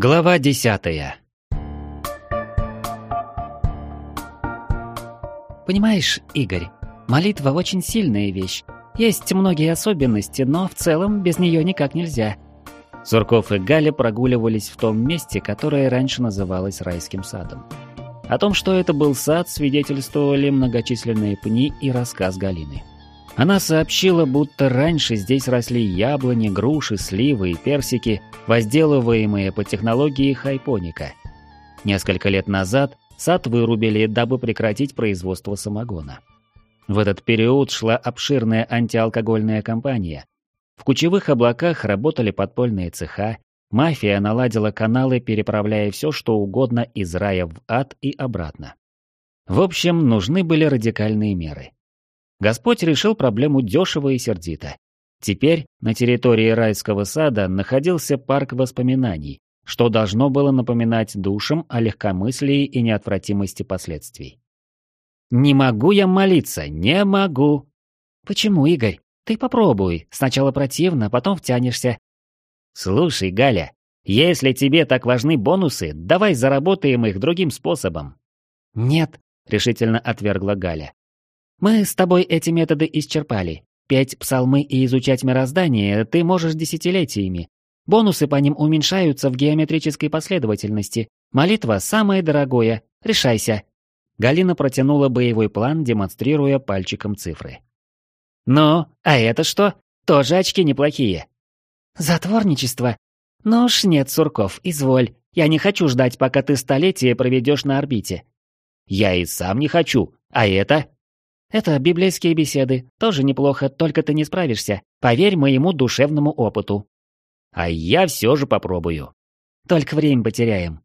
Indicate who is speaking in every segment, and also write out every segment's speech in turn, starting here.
Speaker 1: Глава десятая
Speaker 2: Понимаешь, Игорь, молитва очень сильная вещь. Есть многие особенности, но в целом без нее никак нельзя.
Speaker 1: Сурков и Галя прогуливались в том месте, которое раньше называлось райским садом. О том, что это был сад, свидетельствовали многочисленные пни и рассказ Галины. Она сообщила, будто раньше здесь росли яблони, груши, сливы и персики, возделываемые по технологии хайпоника. Несколько лет назад сад вырубили, дабы прекратить производство самогона. В этот период шла обширная антиалкогольная кампания. В кучевых облаках работали подпольные цеха, мафия наладила каналы, переправляя все, что угодно из рая в ад и обратно. В общем, нужны были радикальные меры. Господь решил проблему дешево и сердито. Теперь на территории райского сада находился парк воспоминаний, что должно было напоминать душам о легкомыслии и неотвратимости последствий. «Не могу я молиться, не могу!»
Speaker 2: «Почему, Игорь? Ты попробуй. Сначала противно, потом втянешься».
Speaker 1: «Слушай, Галя, если тебе так важны бонусы, давай заработаем их другим способом».
Speaker 2: «Нет», — решительно отвергла Галя. Мы с тобой эти методы исчерпали. Петь псалмы и изучать мироздание ты можешь десятилетиями. Бонусы по ним уменьшаются в геометрической последовательности. Молитва самое дорогое. Решайся.
Speaker 1: Галина протянула боевой план, демонстрируя пальчиком цифры.
Speaker 2: «Ну, а это что? Тоже очки неплохие». «Затворничество? Ну уж нет, Сурков, изволь. Я не хочу ждать, пока ты столетие проведешь на орбите».
Speaker 1: «Я и сам не хочу. А это?»
Speaker 2: Это библейские беседы. Тоже неплохо, только ты не справишься. Поверь моему душевному опыту.
Speaker 1: А я все же попробую.
Speaker 2: Только время потеряем.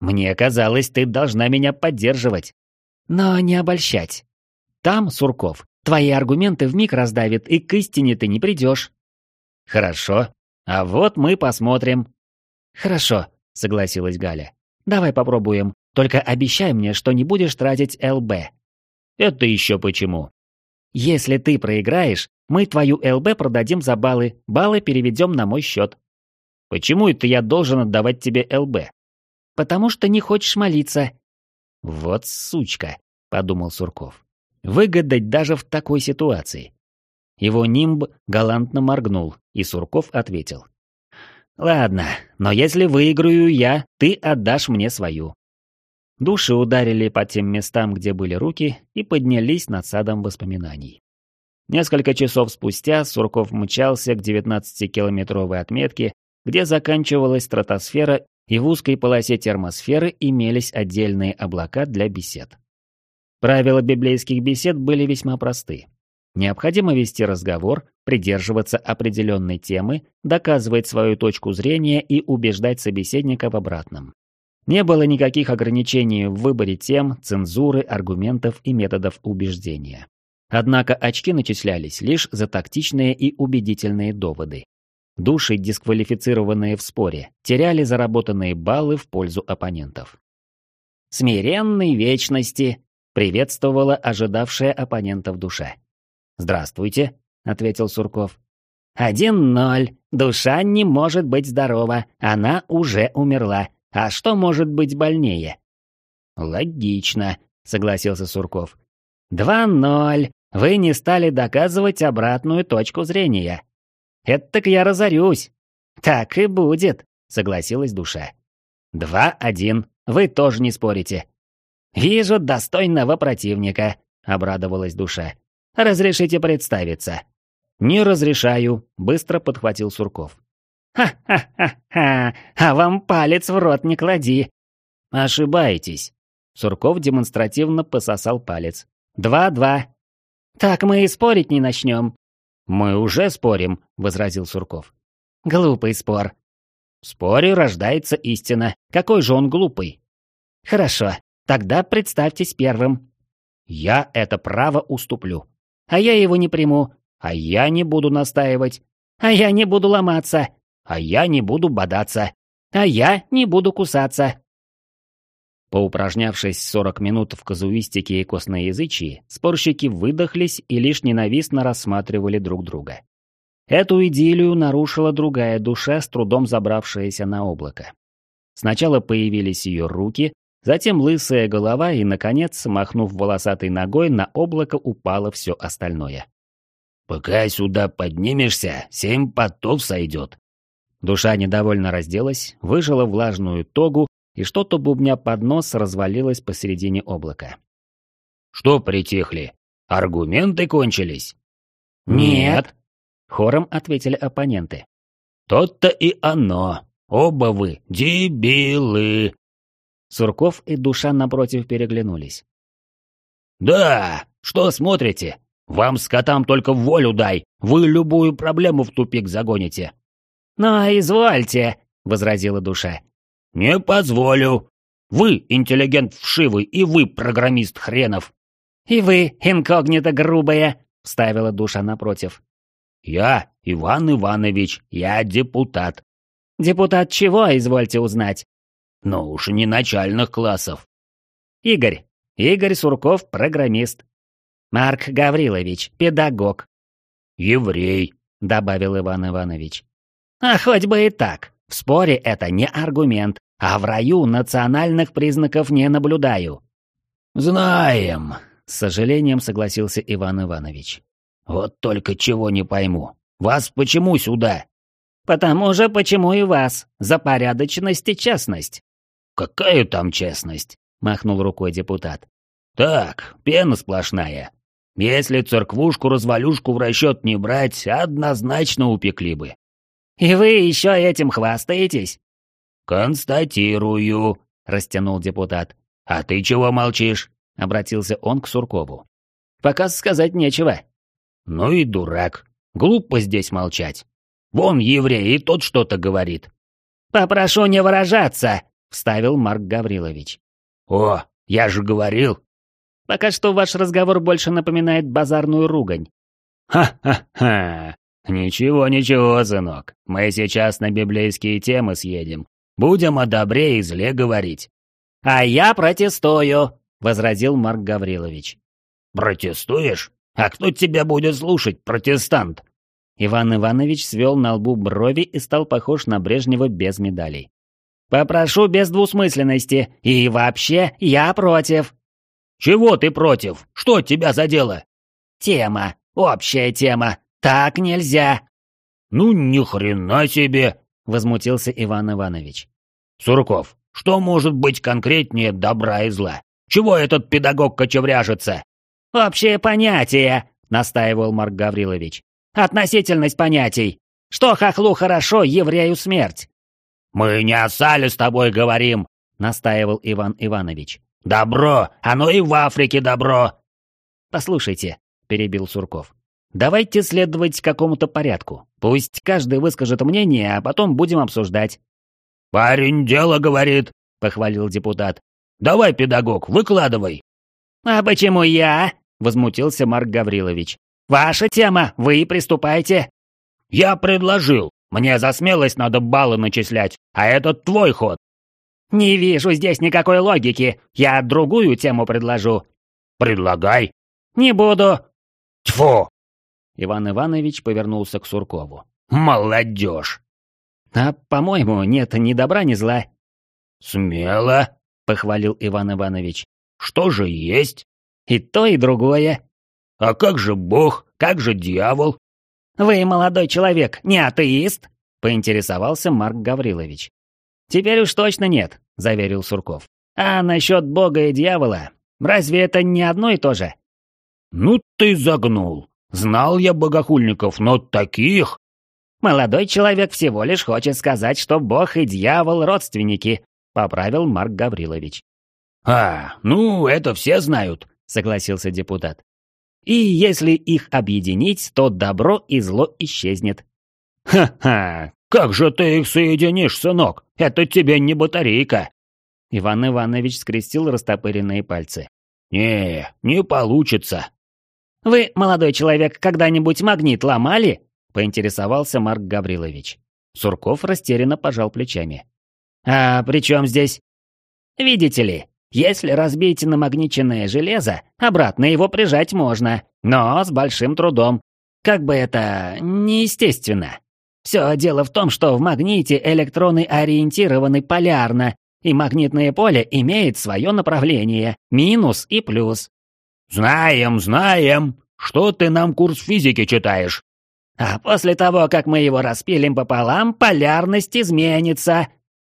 Speaker 1: Мне казалось, ты должна меня поддерживать.
Speaker 2: Но не обольщать. Там, Сурков, твои аргументы вмиг раздавит, и к истине ты не придешь.
Speaker 1: Хорошо. А вот мы посмотрим.
Speaker 2: Хорошо, согласилась Галя. Давай попробуем. Только обещай мне, что не будешь тратить ЛБ.
Speaker 1: Это еще почему?
Speaker 2: Если ты проиграешь, мы твою ЛБ продадим за баллы, баллы переведем на мой счет.
Speaker 1: Почему это я должен отдавать тебе ЛБ?
Speaker 2: Потому что не хочешь молиться.
Speaker 1: Вот сучка, подумал Сурков. Выгадать даже в такой ситуации. Его нимб галантно моргнул, и Сурков ответил. «Ладно, но если выиграю я, ты отдашь мне свою. Души ударили по тем местам, где были руки, и поднялись над садом воспоминаний. Несколько часов спустя Сурков мчался к 19-километровой отметке, где заканчивалась стратосфера, и в узкой полосе термосферы имелись отдельные облака для бесед. Правила библейских бесед были весьма просты. Необходимо вести разговор, придерживаться определенной темы, доказывать свою точку зрения и убеждать собеседника в обратном. Не было никаких ограничений в выборе тем, цензуры, аргументов и методов убеждения. Однако очки начислялись лишь за тактичные и убедительные доводы. Души, дисквалифицированные в споре, теряли заработанные баллы в пользу оппонентов. «Смиренной вечности!» — приветствовала ожидавшая оппонента в душе. «Здравствуйте», — ответил Сурков. «Один ноль. Душа не может быть здорова. Она уже умерла. А что может быть больнее? Логично, согласился Сурков. Два ноль. Вы не стали доказывать обратную точку зрения. Это так я разорюсь. Так и будет, согласилась душа. Два один. Вы тоже не спорите. Вижу достойного противника, обрадовалась душа. Разрешите представиться. Не разрешаю, быстро подхватил Сурков. «Ха-ха-ха-ха! А вам палец в рот не клади!» «Ошибаетесь!» Сурков демонстративно пососал палец. «Два-два!» «Так мы и спорить не начнем!» «Мы уже спорим», — возразил Сурков. «Глупый спор». «В споре рождается истина. Какой же он глупый?» «Хорошо, тогда представьтесь первым». «Я это право уступлю». «А я его не приму». «А я не буду настаивать». «А я не буду ломаться». А я не буду бодаться. А я не буду кусаться. Поупражнявшись 40 минут в казуистике и косноязычии, спорщики выдохлись и лишь ненавистно рассматривали друг друга. Эту идиллию нарушила другая душа, с трудом забравшаяся на облако. Сначала появились ее руки, затем лысая голова и, наконец, махнув волосатой ногой, на облако упало все остальное. «Пока сюда поднимешься, семь потов сойдет». Душа недовольно разделась, выжила влажную тогу и что-то бубня под нос развалилось посередине облака. «Что притихли? Аргументы кончились?»
Speaker 2: «Нет», —
Speaker 1: хором ответили оппоненты. «То-то и оно. Оба вы дебилы!» Сурков и Душа напротив переглянулись. «Да, что смотрите? Вам, скотам, только волю дай, вы любую проблему в тупик загоните».
Speaker 2: «Но извольте», — возразила Душа.
Speaker 1: «Не позволю. Вы интеллигент вшивый, и вы программист хренов».
Speaker 2: «И вы инкогнито грубая», — вставила Душа напротив.
Speaker 1: «Я Иван Иванович, я депутат».
Speaker 2: «Депутат чего, извольте узнать?»
Speaker 1: «Ну уж не начальных классов».
Speaker 2: «Игорь. Игорь Сурков, программист. Марк Гаврилович, педагог».
Speaker 1: «Еврей», —
Speaker 2: добавил Иван Иванович. «А хоть бы и так. В споре это не аргумент, а в раю национальных признаков не наблюдаю».
Speaker 1: «Знаем», — с сожалением согласился Иван Иванович. «Вот только чего не пойму. Вас почему сюда?»
Speaker 2: «Потому же почему и вас. За порядочность и честность».
Speaker 1: «Какая там честность?» — махнул рукой депутат. «Так, пена сплошная. Если церквушку-развалюшку в расчет не брать, однозначно упекли бы».
Speaker 2: «И вы еще этим хвастаетесь?»
Speaker 1: «Констатирую», — растянул депутат. «А ты чего молчишь?» — обратился он к Суркову.
Speaker 2: «Пока сказать нечего».
Speaker 1: «Ну и дурак. Глупо здесь молчать. Вон еврей, и тот что-то говорит».
Speaker 2: «Попрошу не выражаться», — вставил Марк Гаврилович.
Speaker 1: «О, я же говорил».
Speaker 2: «Пока что ваш разговор больше напоминает базарную ругань».
Speaker 1: «Ха-ха-ха! Ничего, ничего, сынок. Мы сейчас на библейские темы съедем. Будем о добре и зле говорить».
Speaker 2: «А я протестую», — возразил Марк Гаврилович.
Speaker 1: «Протестуешь? А кто тебя будет слушать, протестант?»
Speaker 2: Иван Иванович свел на лбу брови и стал похож на Брежнева без медалей. «Попрошу без двусмысленности, и вообще я против».
Speaker 1: «Чего ты против? Что тебя задело?»
Speaker 2: «Тема, общая тема. Так нельзя».
Speaker 1: «Ну ни хрена себе!» — возмутился Иван Иванович. «Сурков, что может быть конкретнее добра и зла? Чего этот педагог кочевряжется?»
Speaker 2: «Общее понятие», — настаивал Марк Гаврилович. «Относительность понятий. Что хохлу хорошо, еврею смерть».
Speaker 1: «Мы не о сале с тобой говорим», — настаивал Иван Иванович. «Добро! Оно и в Африке добро!»
Speaker 2: «Послушайте», — перебил Сурков. «Давайте следовать какому-то порядку. Пусть каждый выскажет мнение, а потом будем обсуждать».
Speaker 1: «Парень дело говорит», — похвалил депутат. «Давай, педагог, выкладывай».
Speaker 2: «А почему я?» — возмутился Марк Гаврилович. «Ваша тема, вы приступайте».
Speaker 1: «Я предложил. Мне за смелость надо баллы начислять, а этот твой ход».
Speaker 2: «Не вижу здесь никакой логики. Я другую тему предложу».
Speaker 1: «Предлагай».
Speaker 2: «Не буду».
Speaker 1: «Тьфу!»
Speaker 2: Иван Иванович повернулся к Суркову.
Speaker 1: «Молодежь!»
Speaker 2: «А, по-моему, нет ни добра, ни зла».
Speaker 1: «Смело», — похвалил Иван Иванович. «Что же есть?»
Speaker 2: «И то, и другое».
Speaker 1: «А как же Бог? Как же дьявол?»
Speaker 2: «Вы, молодой человек, не атеист?» — поинтересовался Марк Гаврилович. «Теперь уж точно нет», — заверил Сурков. «А насчет Бога и дьявола, разве это не одно и то же?»
Speaker 1: «Ну ты загнул. Знал я богохульников, но таких...»
Speaker 2: «Молодой человек всего лишь хочет сказать, что Бог и дьявол — родственники», — поправил Марк Гаврилович.
Speaker 1: «А, ну, это все знают», — согласился депутат.
Speaker 2: «И если их объединить, то добро и зло исчезнет».
Speaker 1: «Ха-ха! Как же ты их соединишь, сынок? Это тебе не батарейка!»
Speaker 2: Иван Иванович скрестил растопыренные пальцы.
Speaker 1: «Не, не получится».
Speaker 2: «Вы, молодой человек, когда-нибудь магнит ломали?» — поинтересовался Марк Гаврилович. Сурков растерянно пожал плечами. «А при чем здесь?» «Видите ли, если разбить намагниченное железо, обратно его прижать можно, но с большим трудом. Как бы это неестественно». Все дело в том, что в магните электроны ориентированы полярно, и магнитное поле имеет свое направление, минус и плюс.
Speaker 3: «Знаем, знаем. Что ты нам курс физики читаешь?»
Speaker 2: «А после того, как мы его распилим пополам, полярность изменится».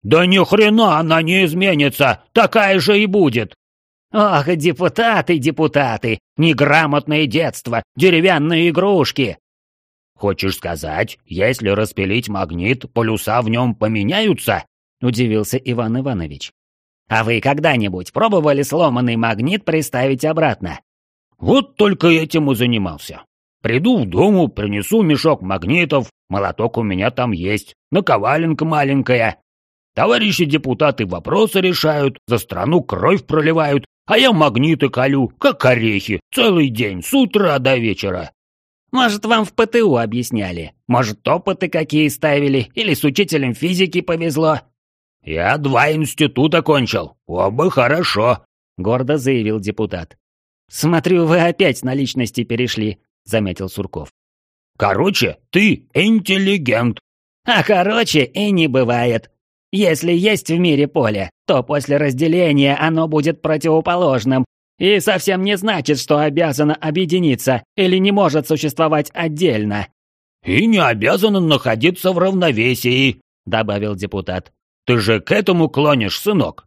Speaker 3: «Да ни хрена она не изменится, такая же и будет!»
Speaker 2: «Ох, депутаты, депутаты! Неграмотное детство, деревянные игрушки!»
Speaker 3: «Хочешь сказать, если распилить магнит, полюса в нем поменяются?» — удивился Иван Иванович.
Speaker 2: «А вы когда-нибудь пробовали сломанный магнит приставить обратно?»
Speaker 3: «Вот только этим и занимался. Приду в дому, принесу мешок магнитов, молоток у меня там есть, наковаленка маленькая. Товарищи депутаты вопросы решают, за страну кровь проливают, а я магниты колю, как орехи, целый день, с утра до вечера.
Speaker 2: Может, вам в ПТУ объясняли? Может, опыты какие ставили? Или с учителем физики повезло?»
Speaker 3: «Я два института кончил. Оба хорошо», — гордо заявил депутат.
Speaker 2: «Смотрю, вы опять на личности перешли», — заметил Сурков.
Speaker 3: «Короче, ты интеллигент».
Speaker 2: «А короче и не бывает. Если есть в мире поле, то после разделения оно будет противоположным, и совсем не значит, что обязано объединиться или не может существовать отдельно».
Speaker 3: «И не обязано находиться в равновесии», — добавил депутат. «Ты же к этому клонишь, сынок?»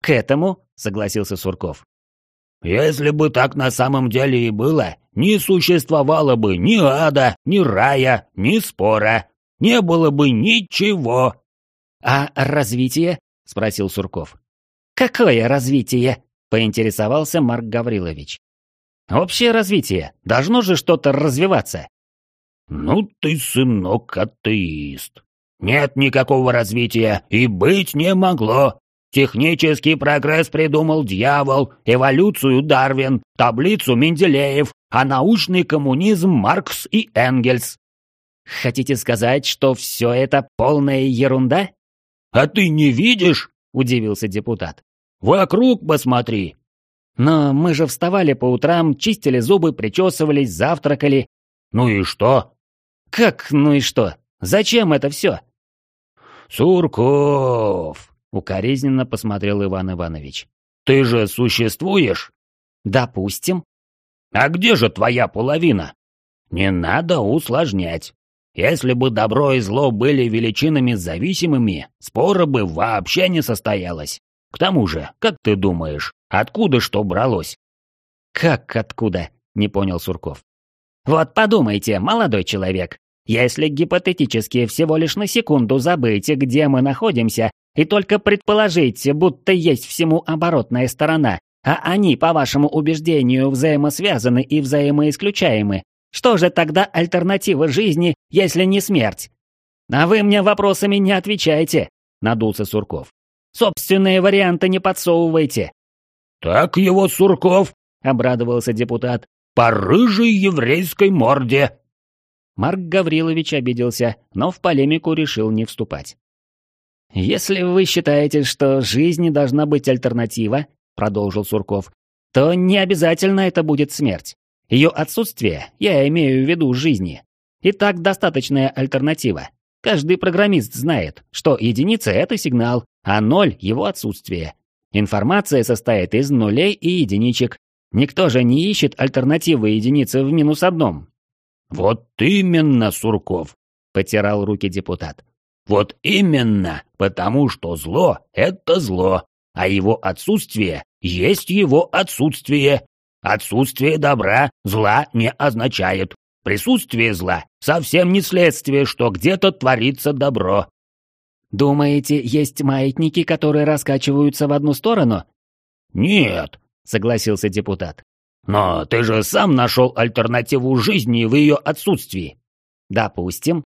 Speaker 2: «К этому?» — согласился Сурков.
Speaker 3: «Если бы так на самом деле и было, не существовало бы ни ада, ни рая, ни спора. Не было бы ничего».
Speaker 2: «А развитие?» — спросил Сурков. «Какое развитие?» — поинтересовался Марк Гаврилович. «Общее развитие. Должно же что-то развиваться».
Speaker 3: «Ну ты, сынок, атеист. Нет никакого развития и быть не могло. Технический прогресс придумал дьявол, эволюцию Дарвин, таблицу Менделеев, а научный коммунизм Маркс и Энгельс.
Speaker 2: Хотите сказать, что все это полная ерунда?
Speaker 3: А ты не видишь? Удивился депутат. Вокруг посмотри.
Speaker 2: Но мы же вставали по утрам, чистили зубы, причесывались, завтракали.
Speaker 3: Ну и что?
Speaker 2: Как ну и что? Зачем это все?
Speaker 3: Сурков, Укоризненно посмотрел Иван Иванович. «Ты же существуешь?»
Speaker 2: «Допустим».
Speaker 3: «А где же твоя половина?» «Не надо усложнять. Если бы добро и зло были величинами зависимыми, спора бы вообще не состоялось. К тому же, как ты думаешь, откуда что бралось?»
Speaker 2: «Как откуда?» — не понял Сурков. «Вот подумайте, молодой человек, если гипотетически всего лишь на секунду забыть, где мы находимся, и только предположите, будто есть всему оборотная сторона, а они, по вашему убеждению, взаимосвязаны и взаимоисключаемы. Что же тогда альтернатива жизни, если не смерть? А вы мне вопросами не отвечайте, надулся Сурков. Собственные варианты не подсовывайте.
Speaker 3: Так его Сурков,
Speaker 2: обрадовался депутат,
Speaker 3: по рыжей еврейской морде.
Speaker 2: Марк Гаврилович обиделся, но в полемику решил не вступать. «Если вы считаете, что жизни должна быть альтернатива», — продолжил Сурков, «то не обязательно это будет смерть. Ее отсутствие, я имею в виду жизни, и так достаточная альтернатива. Каждый программист знает, что единица — это сигнал, а ноль — его отсутствие. Информация состоит из нулей и единичек. Никто же не ищет альтернативы единицы в минус одном».
Speaker 3: «Вот именно, Сурков», —
Speaker 2: потирал руки депутат.
Speaker 3: Вот именно, потому что зло — это зло, а его отсутствие есть его отсутствие. Отсутствие добра зла не означает. Присутствие зла совсем не следствие, что где-то творится добро.
Speaker 2: Думаете, есть маятники, которые раскачиваются в одну сторону?
Speaker 3: Нет, согласился депутат. Но ты же сам нашел альтернативу жизни в ее отсутствии.
Speaker 2: Допустим.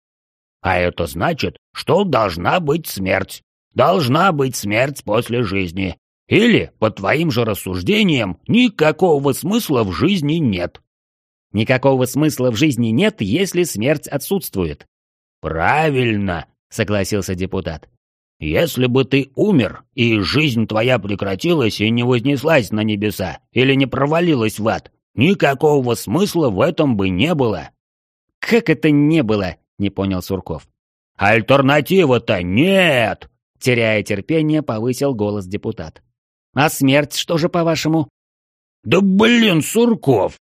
Speaker 3: А это значит, что должна быть смерть. Должна быть смерть после жизни. Или, по твоим же рассуждениям, никакого смысла в жизни нет.
Speaker 2: Никакого смысла в жизни нет, если смерть отсутствует.
Speaker 3: Правильно, согласился депутат. Если бы ты умер, и жизнь твоя прекратилась и не вознеслась на небеса, или не провалилась в ад, никакого смысла в этом бы не было.
Speaker 2: Как это не было? не понял Сурков.
Speaker 3: Альтернативы-то нет!»
Speaker 2: Теряя терпение, повысил голос депутат. «А смерть что же, по-вашему?»
Speaker 3: «Да блин, Сурков!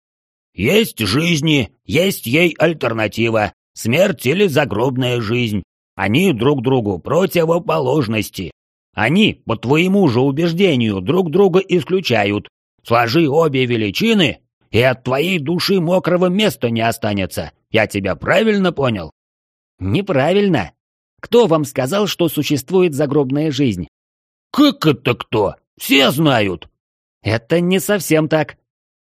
Speaker 3: Есть жизни, есть ей альтернатива. Смерть или загробная жизнь. Они друг другу противоположности. Они, по твоему же убеждению, друг друга исключают. Сложи обе величины, и от твоей души мокрого места не останется. Я тебя правильно понял?
Speaker 2: Неправильно. Кто вам сказал, что существует загробная жизнь?
Speaker 3: Как это кто? Все знают.
Speaker 2: Это не совсем так.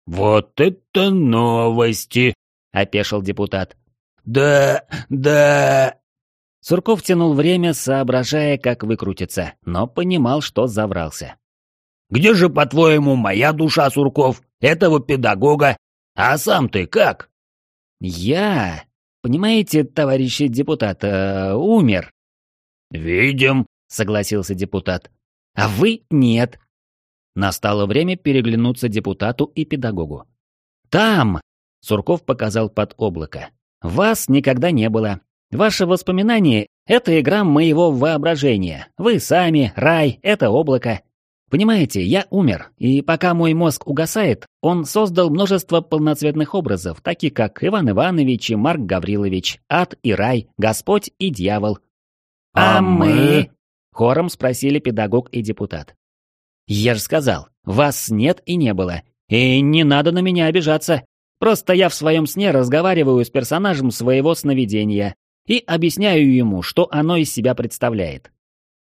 Speaker 3: Вот это новости, опешил депутат. Да, да.
Speaker 2: Сурков тянул время, соображая, как выкрутиться, но понимал, что заврался.
Speaker 3: «Где же, по-твоему, моя душа, Сурков? Этого педагога? А сам ты как?»
Speaker 2: «Я...» Понимаете, товарищи депутат, э, умер.
Speaker 3: Видим,
Speaker 2: согласился депутат. А вы нет. Настало время переглянуться депутату и педагогу. Там, Сурков показал под облако. Вас никогда не было. Ваши воспоминания — это игра моего воображения. Вы сами, рай — это облако. Понимаете, я умер, и пока мой мозг угасает, он создал множество полноцветных образов, таких как Иван Иванович и Марк Гаврилович, ад и рай, Господь и дьявол.
Speaker 3: «А, «А мы?»
Speaker 2: — хором спросили педагог и депутат. «Я же сказал, вас нет и не было, и не надо на меня обижаться. Просто я в своем сне разговариваю с персонажем своего сновидения и объясняю ему, что оно из себя представляет».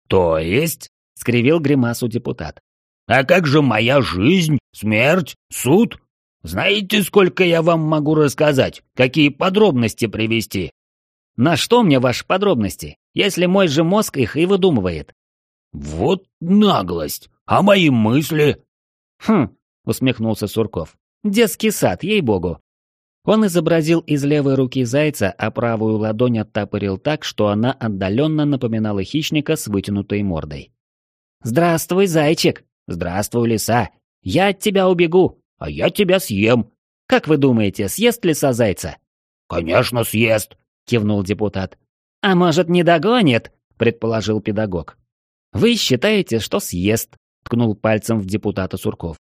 Speaker 3: «То есть?»
Speaker 2: — скривил гримасу депутат.
Speaker 3: «А как же моя жизнь, смерть, суд? Знаете, сколько я вам могу рассказать? Какие подробности привести?»
Speaker 2: «На что мне ваши подробности, если мой же мозг их и выдумывает?»
Speaker 3: «Вот наглость! А мои мысли?»
Speaker 2: «Хм», — усмехнулся Сурков. «Детский сад, ей-богу». Он изобразил из левой руки зайца, а правую ладонь оттопырил так, что она отдаленно напоминала хищника с вытянутой мордой. «Здравствуй, зайчик! Здравствуй, лиса! Я от тебя убегу, а я тебя съем! Как вы думаете, съест лиса зайца?»
Speaker 3: «Конечно съест!» — кивнул депутат.
Speaker 2: «А может, не догонит?» — предположил педагог. «Вы считаете, что съест?» — ткнул пальцем в депутата Сурков.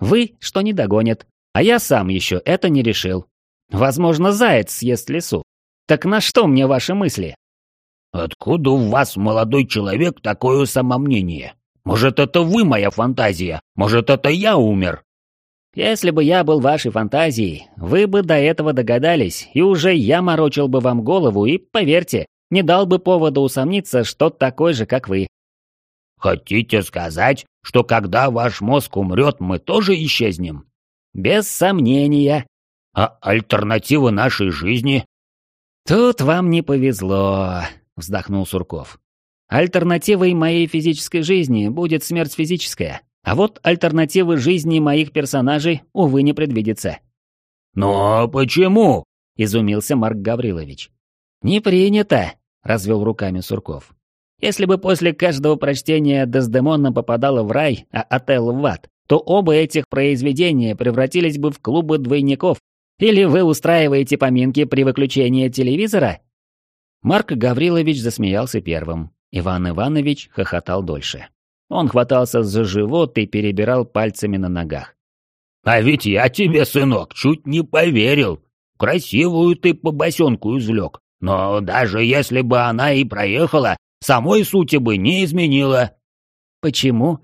Speaker 2: «Вы, что не догонит, а я сам еще это не решил. Возможно, заяц съест лису. Так на что мне ваши мысли?»
Speaker 3: «Откуда у вас, молодой человек, такое самомнение? Может, это вы моя фантазия? Может, это я умер?»
Speaker 2: «Если бы я был вашей фантазией, вы бы до этого догадались, и уже я морочил бы вам голову и, поверьте, не дал бы повода усомниться, что такой же, как вы».
Speaker 3: «Хотите сказать, что когда ваш мозг умрет, мы тоже исчезнем?»
Speaker 2: «Без сомнения».
Speaker 3: «А альтернатива нашей жизни?»
Speaker 2: «Тут вам не повезло», вздохнул Сурков. Альтернативой моей физической жизни будет смерть физическая, а вот альтернативы жизни моих персонажей, увы, не предвидится.
Speaker 3: «Но почему?»
Speaker 2: – изумился Марк Гаврилович. «Не принято», – развел руками Сурков. «Если бы после каждого прочтения Дездемона попадала в рай, а Отелло в ад, то оба этих произведения превратились бы в клубы двойников. Или вы устраиваете поминки при выключении телевизора, Марк Гаврилович засмеялся первым. Иван Иванович хохотал дольше. Он хватался за живот и перебирал пальцами на ногах.
Speaker 3: «А ведь я тебе, сынок, чуть не поверил. Красивую ты по босенку извлек. Но даже если бы она и проехала, самой сути бы не изменила».
Speaker 2: «Почему?»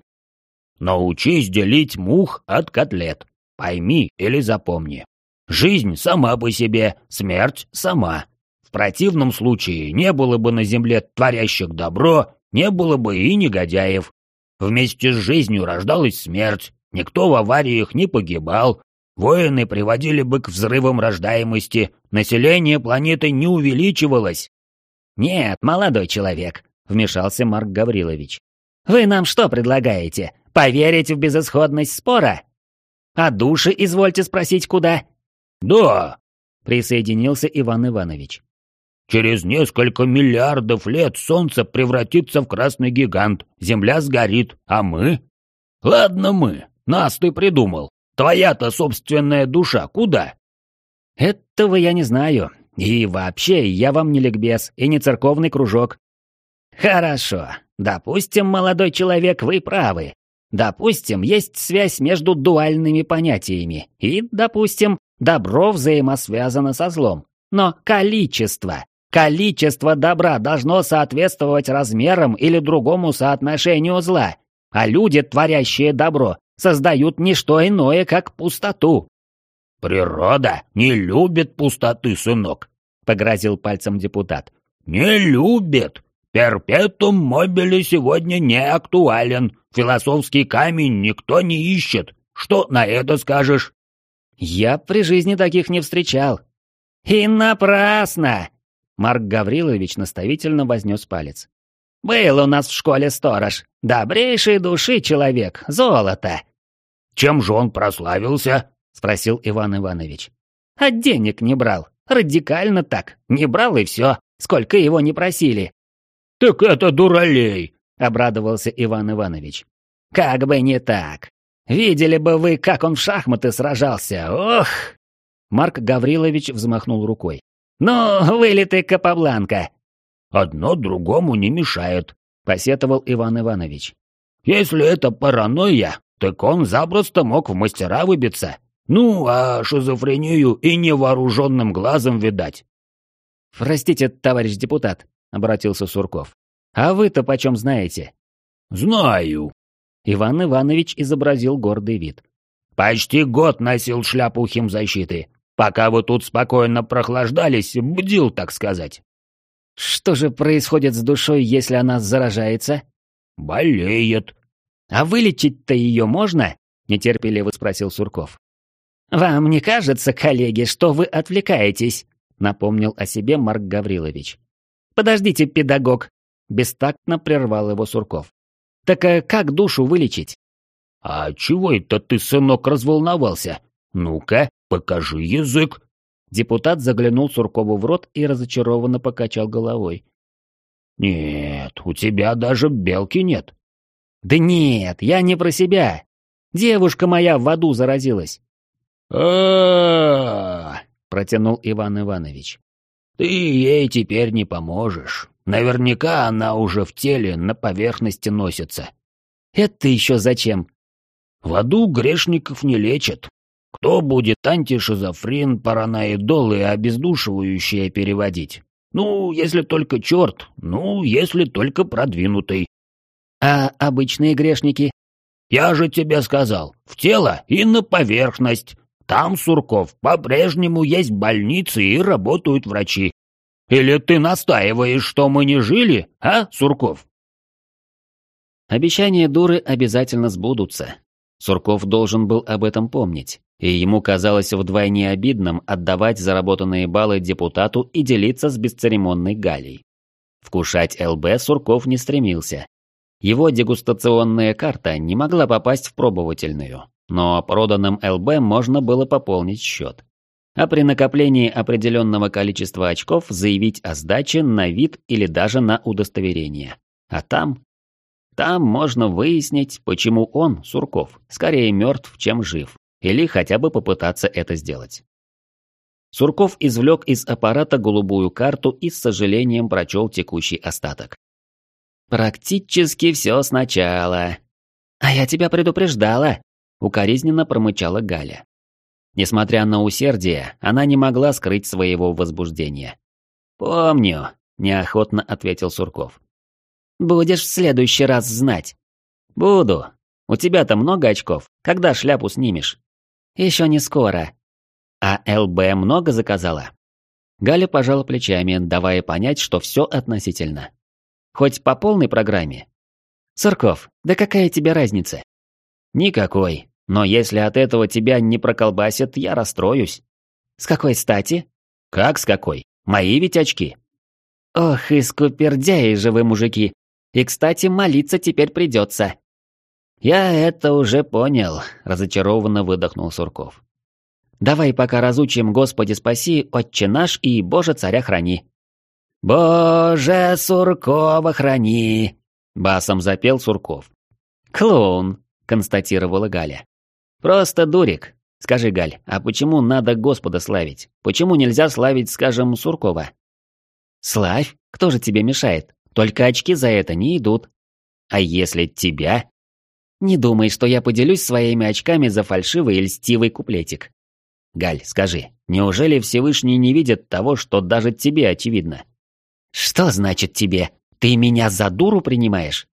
Speaker 3: «Научись делить мух от котлет. Пойми или запомни. Жизнь сама по себе, смерть сама противном случае не было бы на земле творящих добро, не было бы и негодяев. Вместе с жизнью рождалась смерть, никто в авариях не погибал, воины приводили бы к взрывам рождаемости, население планеты не увеличивалось.
Speaker 2: «Нет, молодой человек», — вмешался Марк Гаврилович. «Вы нам что предлагаете? Поверить в безысходность спора? А души извольте спросить куда?»
Speaker 3: «Да», —
Speaker 2: присоединился Иван Иванович.
Speaker 3: Через несколько миллиардов лет Солнце превратится в красный гигант, Земля сгорит, а мы? Ладно мы, нас ты придумал. Твоя-то собственная душа куда?
Speaker 2: Этого я не знаю.
Speaker 1: И вообще, я вам не ликбез и не церковный кружок».
Speaker 2: «Хорошо. Допустим, молодой человек, вы правы. Допустим, есть связь между дуальными понятиями. И, допустим, добро взаимосвязано со злом. Но количество. Количество добра должно соответствовать размерам или другому соотношению зла. А люди, творящие добро, создают не что иное, как пустоту.
Speaker 3: «Природа не любит пустоты, сынок», — погрозил пальцем депутат. «Не любит. Перпетум мобили сегодня не актуален. Философский камень никто не ищет. Что на это скажешь?»
Speaker 2: «Я при жизни таких не встречал». «И напрасно!» Марк Гаврилович наставительно вознес палец. «Был у нас в школе сторож. Добрейшей души человек, золото».
Speaker 3: «Чем же он прославился?»
Speaker 2: — спросил Иван Иванович. «А денег не брал. Радикально так. Не брал и все. Сколько его не просили».
Speaker 3: «Так это дуралей!»
Speaker 2: — обрадовался Иван Иванович. «Как бы не так. Видели бы вы, как он в шахматы сражался. Ох!» Марк Гаврилович взмахнул рукой. «Ну, вылитый Капабланка!»
Speaker 3: «Одно другому не мешает», —
Speaker 2: посетовал Иван Иванович.
Speaker 3: «Если это паранойя, так он запросто мог в мастера выбиться. Ну, а шизофрению и невооруженным глазом видать».
Speaker 2: «Простите, товарищ депутат», — обратился Сурков. «А вы-то почем знаете?»
Speaker 3: «Знаю».
Speaker 2: Иван Иванович изобразил гордый вид.
Speaker 3: «Почти год носил шляпу химзащиты. Пока вы тут спокойно прохлаждались, бдил, так сказать.
Speaker 2: Что же происходит с душой, если она заражается?
Speaker 3: Болеет.
Speaker 2: А вылечить-то ее можно? Нетерпеливо спросил Сурков. Вам не кажется, коллеги, что вы отвлекаетесь? Напомнил о себе Марк Гаврилович. Подождите, педагог. Бестактно прервал его Сурков. Так а как душу вылечить?
Speaker 3: А чего это ты, сынок, разволновался? Ну-ка, покажи язык.
Speaker 2: Депутат заглянул Суркову в рот и разочарованно покачал головой.
Speaker 3: «Нет, у тебя даже белки нет».
Speaker 2: «Да нет, я не про себя. Девушка моя в аду заразилась».
Speaker 3: а
Speaker 2: протянул Иван Иванович.
Speaker 3: «Ты ей теперь не поможешь. Наверняка она уже в теле на поверхности носится».
Speaker 2: «Это еще зачем?»
Speaker 3: «В аду грешников не лечат. Кто будет антишизофрин, параноидол и обездушивающее переводить? Ну, если только черт, ну, если только продвинутый.
Speaker 2: А обычные грешники?
Speaker 3: Я же тебе сказал, в тело и на поверхность. Там, Сурков, по-прежнему есть больницы и работают врачи. Или ты настаиваешь, что мы не жили, а, Сурков?
Speaker 2: Обещания дуры обязательно сбудутся. Сурков должен был об этом помнить и ему казалось вдвойне обидным отдавать заработанные баллы депутату и делиться с бесцеремонной Галей. Вкушать ЛБ Сурков не стремился. Его дегустационная карта не могла попасть в пробовательную, но проданным ЛБ можно было пополнить счет. А при накоплении определенного количества очков заявить о сдаче на вид или даже на удостоверение. А там... Там можно выяснить, почему он, Сурков, скорее мертв, чем жив или хотя бы попытаться это сделать. Сурков извлек из аппарата голубую карту и с сожалением прочел текущий остаток. «Практически все сначала». «А я тебя предупреждала», — укоризненно промычала Галя. Несмотря на усердие, она не могла скрыть своего возбуждения. «Помню», — неохотно ответил Сурков. «Будешь в следующий раз знать». «Буду. У тебя-то много очков. Когда шляпу снимешь?» Еще не скоро. А ЛБ много заказала? Галя пожала плечами, давая понять, что все относительно. Хоть по полной программе. Сурков, да какая тебе разница? Никакой. Но если от этого тебя не проколбасят, я расстроюсь. С какой стати? Как с какой? Мои ведь очки. Ох, и скупердяи же вы, мужики. И, кстати, молиться теперь придется. «Я это уже понял», — разочарованно выдохнул Сурков. «Давай пока разучим «Господи спаси», «Отче наш» и «Боже царя храни». «Боже Суркова храни!» — басом запел Сурков. «Клоун», — констатировала Галя. «Просто дурик.
Speaker 1: Скажи, Галь, а почему надо Господа славить? Почему нельзя славить, скажем, Суркова? Славь, кто же тебе мешает? Только очки за это не идут. А если тебя? Не думай, что я поделюсь своими очками за фальшивый и льстивый куплетик. Галь, скажи, неужели Всевышний не видит того, что даже тебе очевидно? Что значит тебе? Ты меня за дуру принимаешь?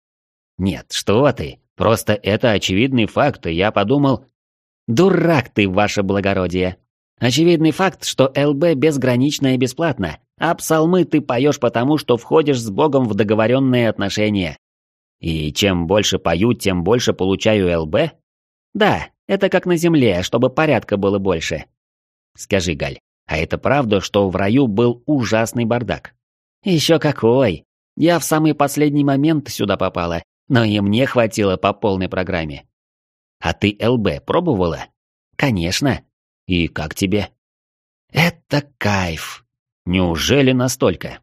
Speaker 1: Нет, что ты. Просто это очевидный факт, и я подумал... Дурак ты, ваше благородие. Очевидный факт, что ЛБ безгранично и бесплатно, а псалмы ты поешь потому, что входишь с Богом в договоренные отношения. И чем больше пою, тем больше получаю ЛБ? Да, это как на земле, чтобы порядка было больше. Скажи, Галь, а это правда, что в раю был ужасный бардак? Еще какой! Я в самый последний момент сюда попала, но и мне хватило по полной программе. А ты ЛБ пробовала? Конечно. И как тебе? Это кайф. Неужели настолько?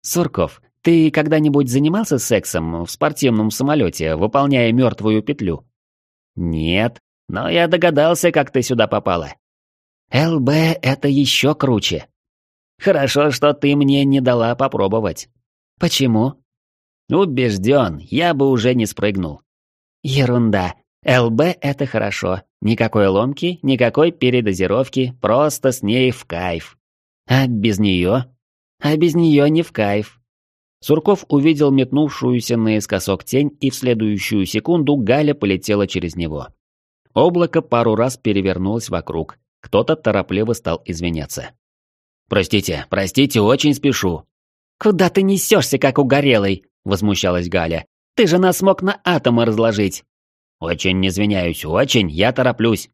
Speaker 1: Сурков, ты когда-нибудь занимался сексом в спортивном самолете, выполняя мертвую петлю? Нет, но я догадался, как ты сюда попала. ЛБ это еще круче. Хорошо, что ты мне не дала попробовать. Почему? Убежден, я бы уже не спрыгнул. Ерунда. ЛБ это хорошо. Никакой ломки, никакой передозировки, просто с ней в кайф. А без нее? А без нее не в кайф. Сурков увидел метнувшуюся наискосок тень, и в следующую секунду Галя полетела через него. Облако пару раз перевернулось вокруг. Кто-то торопливо стал извиняться. «Простите, простите, очень спешу». «Куда ты несешься, как угорелый?» – возмущалась Галя. «Ты же нас мог на атомы разложить». «Очень извиняюсь, очень, я тороплюсь».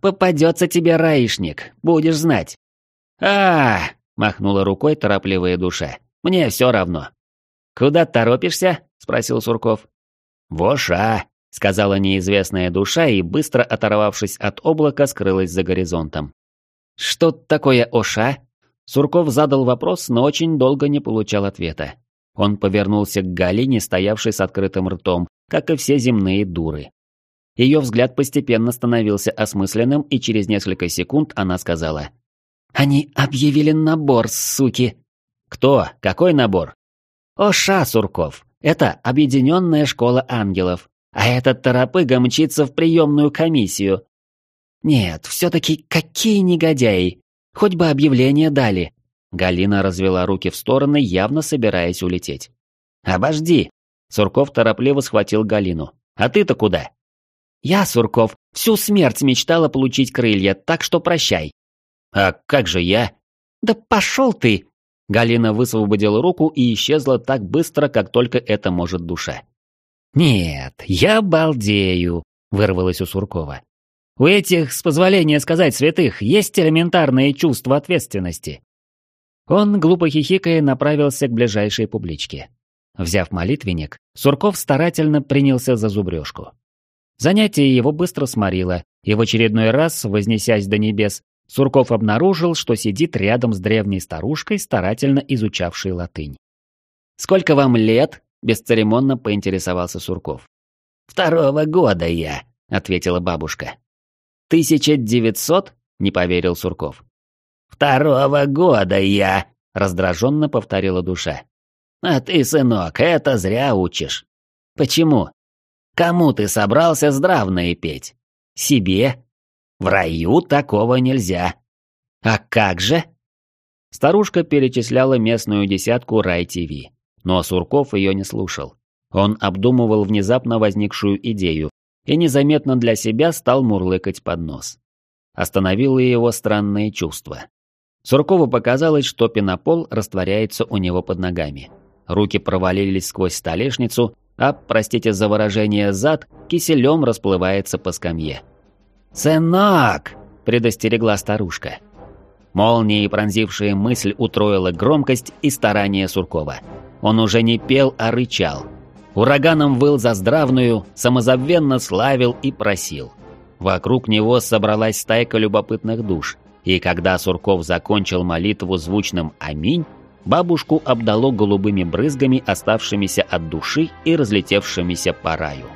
Speaker 1: «Попадется тебе раишник, будешь знать». а, -а, -а махнула рукой торопливая душа. «Мне все равно». «Куда торопишься?» – спросил Сурков. «Воша», – сказала неизвестная душа и, быстро оторвавшись от облака, скрылась за горизонтом. «Что такое Оша?» Сурков задал вопрос, но очень долго не получал ответа. Он повернулся к Галине, стоявшей с открытым ртом, как и все земные дуры. Ее взгляд постепенно становился осмысленным, и через несколько секунд она сказала. «Они объявили набор, суки!» «Кто? Какой набор?» «Оша, Сурков. Это объединенная школа ангелов. А этот торопыга мчится в приемную комиссию. Нет, все-таки какие негодяи! Хоть бы объявление дали!» Галина развела руки в стороны, явно собираясь улететь. «Обожди!» Сурков торопливо схватил Галину. «А ты-то куда?» «Я, Сурков, всю смерть мечтала получить крылья, так что прощай». «А как же я?» «Да пошел ты!» Галина высвободила руку и исчезла так быстро, как только это может душа. «Нет, я балдею», — вырвалось у Суркова. У этих, с позволения сказать святых, есть элементарные чувства ответственности. Он, глупо хихикая, направился к ближайшей публичке. Взяв молитвенник, Сурков старательно принялся за зубрежку. Занятие его быстро сморило, и в очередной раз, вознесясь до небес, Сурков обнаружил, что сидит рядом с древней старушкой, старательно изучавшей латынь. «Сколько вам лет?» – бесцеремонно поинтересовался Сурков. «Второго года я», – ответила бабушка. «Тысяча девятьсот?» — не поверил Сурков. «Второго года я!» — раздраженно повторила душа. «А ты, сынок, это зря учишь». «Почему?» «Кому ты собрался здравные петь?» «Себе?» «В раю такого нельзя». «А как же?» Старушка перечисляла местную десятку Рай-ТВ, но Сурков ее не слушал. Он обдумывал внезапно возникшую идею, и незаметно для себя стал мурлыкать под нос. Остановило его странное чувство. Суркову показалось, что пенопол растворяется у него под ногами. Руки провалились сквозь столешницу, а, простите за выражение, зад киселем расплывается по скамье. «Сынок!» – предостерегла старушка. Молнией пронзившая мысль утроила громкость и старание Суркова. Он уже не пел, а рычал – Ураганом выл за здравную, самозабвенно славил и просил. Вокруг него собралась стайка любопытных душ, и когда Сурков закончил молитву звучным «Аминь», бабушку обдало голубыми брызгами, оставшимися от души и разлетевшимися по раю.